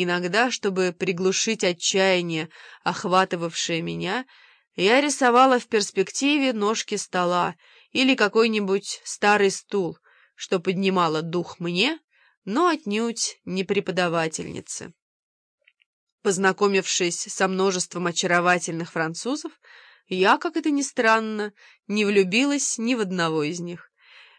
Иногда, чтобы приглушить отчаяние, охватывавшее меня, я рисовала в перспективе ножки стола или какой-нибудь старый стул, что поднимало дух мне, но отнюдь не преподавательнице. Познакомившись со множеством очаровательных французов, я, как это ни странно, не влюбилась ни в одного из них.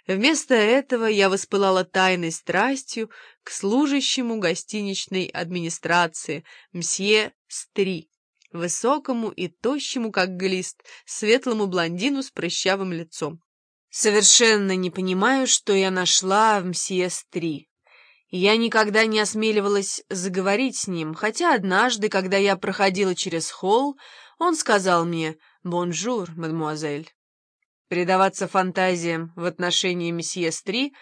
Вместо этого я воспылала тайной страстью служащему гостиничной администрации, мсье Стри, высокому и тощему, как глист, светлому блондину с прыщавым лицом. Совершенно не понимаю, что я нашла в мсье Стри. Я никогда не осмеливалась заговорить с ним, хотя однажды, когда я проходила через холл, он сказал мне «Bonjour, mademoiselle». Предаваться фантазиям в отношении месье Стри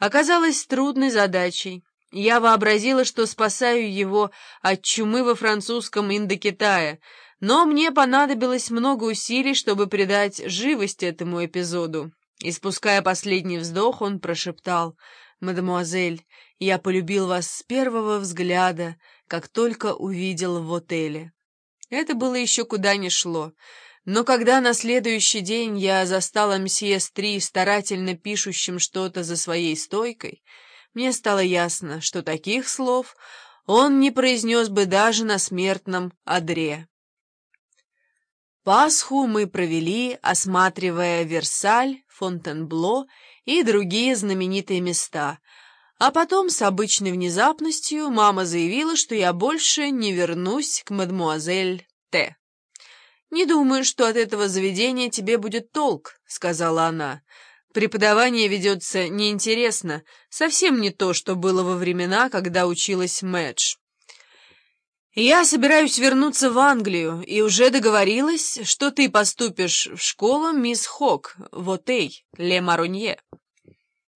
оказалось трудной задачей. Я вообразила, что спасаю его от чумы во французском Индокитае, но мне понадобилось много усилий, чтобы придать живость этому эпизоду. Испуская последний вздох, он прошептал «Мадемуазель, я полюбил вас с первого взгляда, как только увидел в отеле». Это было еще куда ни шло. Но когда на следующий день я застала мсье Стри старательно пишущим что-то за своей стойкой, мне стало ясно, что таких слов он не произнес бы даже на смертном одре. Пасху мы провели, осматривая Версаль, Фонтенбло и другие знаменитые места, а потом с обычной внезапностью мама заявила, что я больше не вернусь к мадмуазель Т. «Не думаю, что от этого заведения тебе будет толк», — сказала она. «Преподавание ведется неинтересно, совсем не то, что было во времена, когда училась Мэдж». «Я собираюсь вернуться в Англию и уже договорилась, что ты поступишь в школу мисс Хок в Отей, Ле Маронье».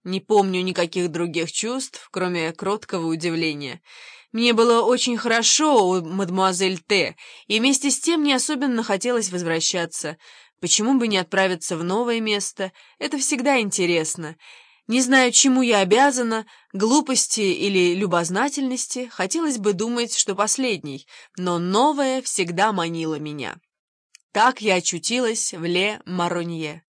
Не помню никаких других чувств, кроме кроткого удивления. Мне было очень хорошо у мадемуазель Т, и вместе с тем не особенно хотелось возвращаться. Почему бы не отправиться в новое место? Это всегда интересно. Не знаю, чему я обязана, глупости или любознательности, хотелось бы думать, что последний, но новое всегда манило меня. Так я очутилась в Ле Маронье.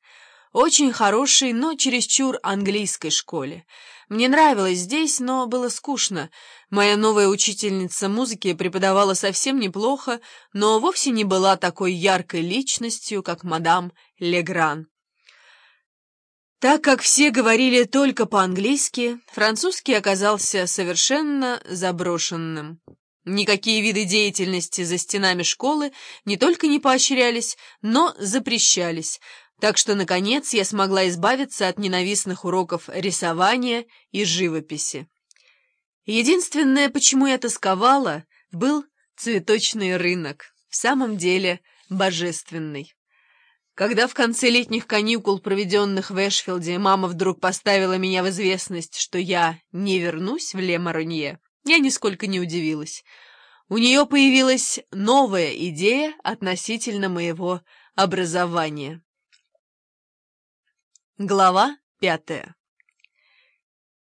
Очень хорошей, но чересчур английской школе. Мне нравилось здесь, но было скучно. Моя новая учительница музыки преподавала совсем неплохо, но вовсе не была такой яркой личностью, как мадам Легран. Так как все говорили только по-английски, французский оказался совершенно заброшенным. Никакие виды деятельности за стенами школы не только не поощрялись, но запрещались — так что, наконец, я смогла избавиться от ненавистных уроков рисования и живописи. Единственное, почему я тосковала, был цветочный рынок, в самом деле божественный. Когда в конце летних каникул, проведенных в Эшфилде, мама вдруг поставила меня в известность, что я не вернусь в Ле-Маронье, я нисколько не удивилась. У нее появилась новая идея относительно моего образования. Глава пятая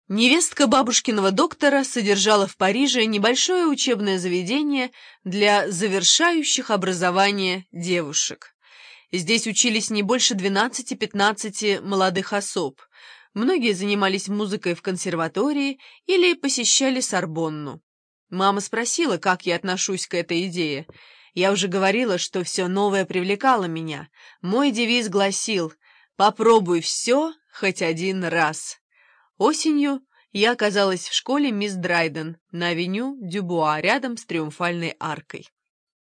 Невестка бабушкиного доктора содержала в Париже небольшое учебное заведение для завершающих образование девушек. Здесь учились не больше 12-15 молодых особ. Многие занимались музыкой в консерватории или посещали Сорбонну. Мама спросила, как я отношусь к этой идее. Я уже говорила, что все новое привлекало меня. Мой девиз гласил Попробуй все хоть один раз. Осенью я оказалась в школе мисс Драйден на авеню Дюбуа рядом с Триумфальной аркой.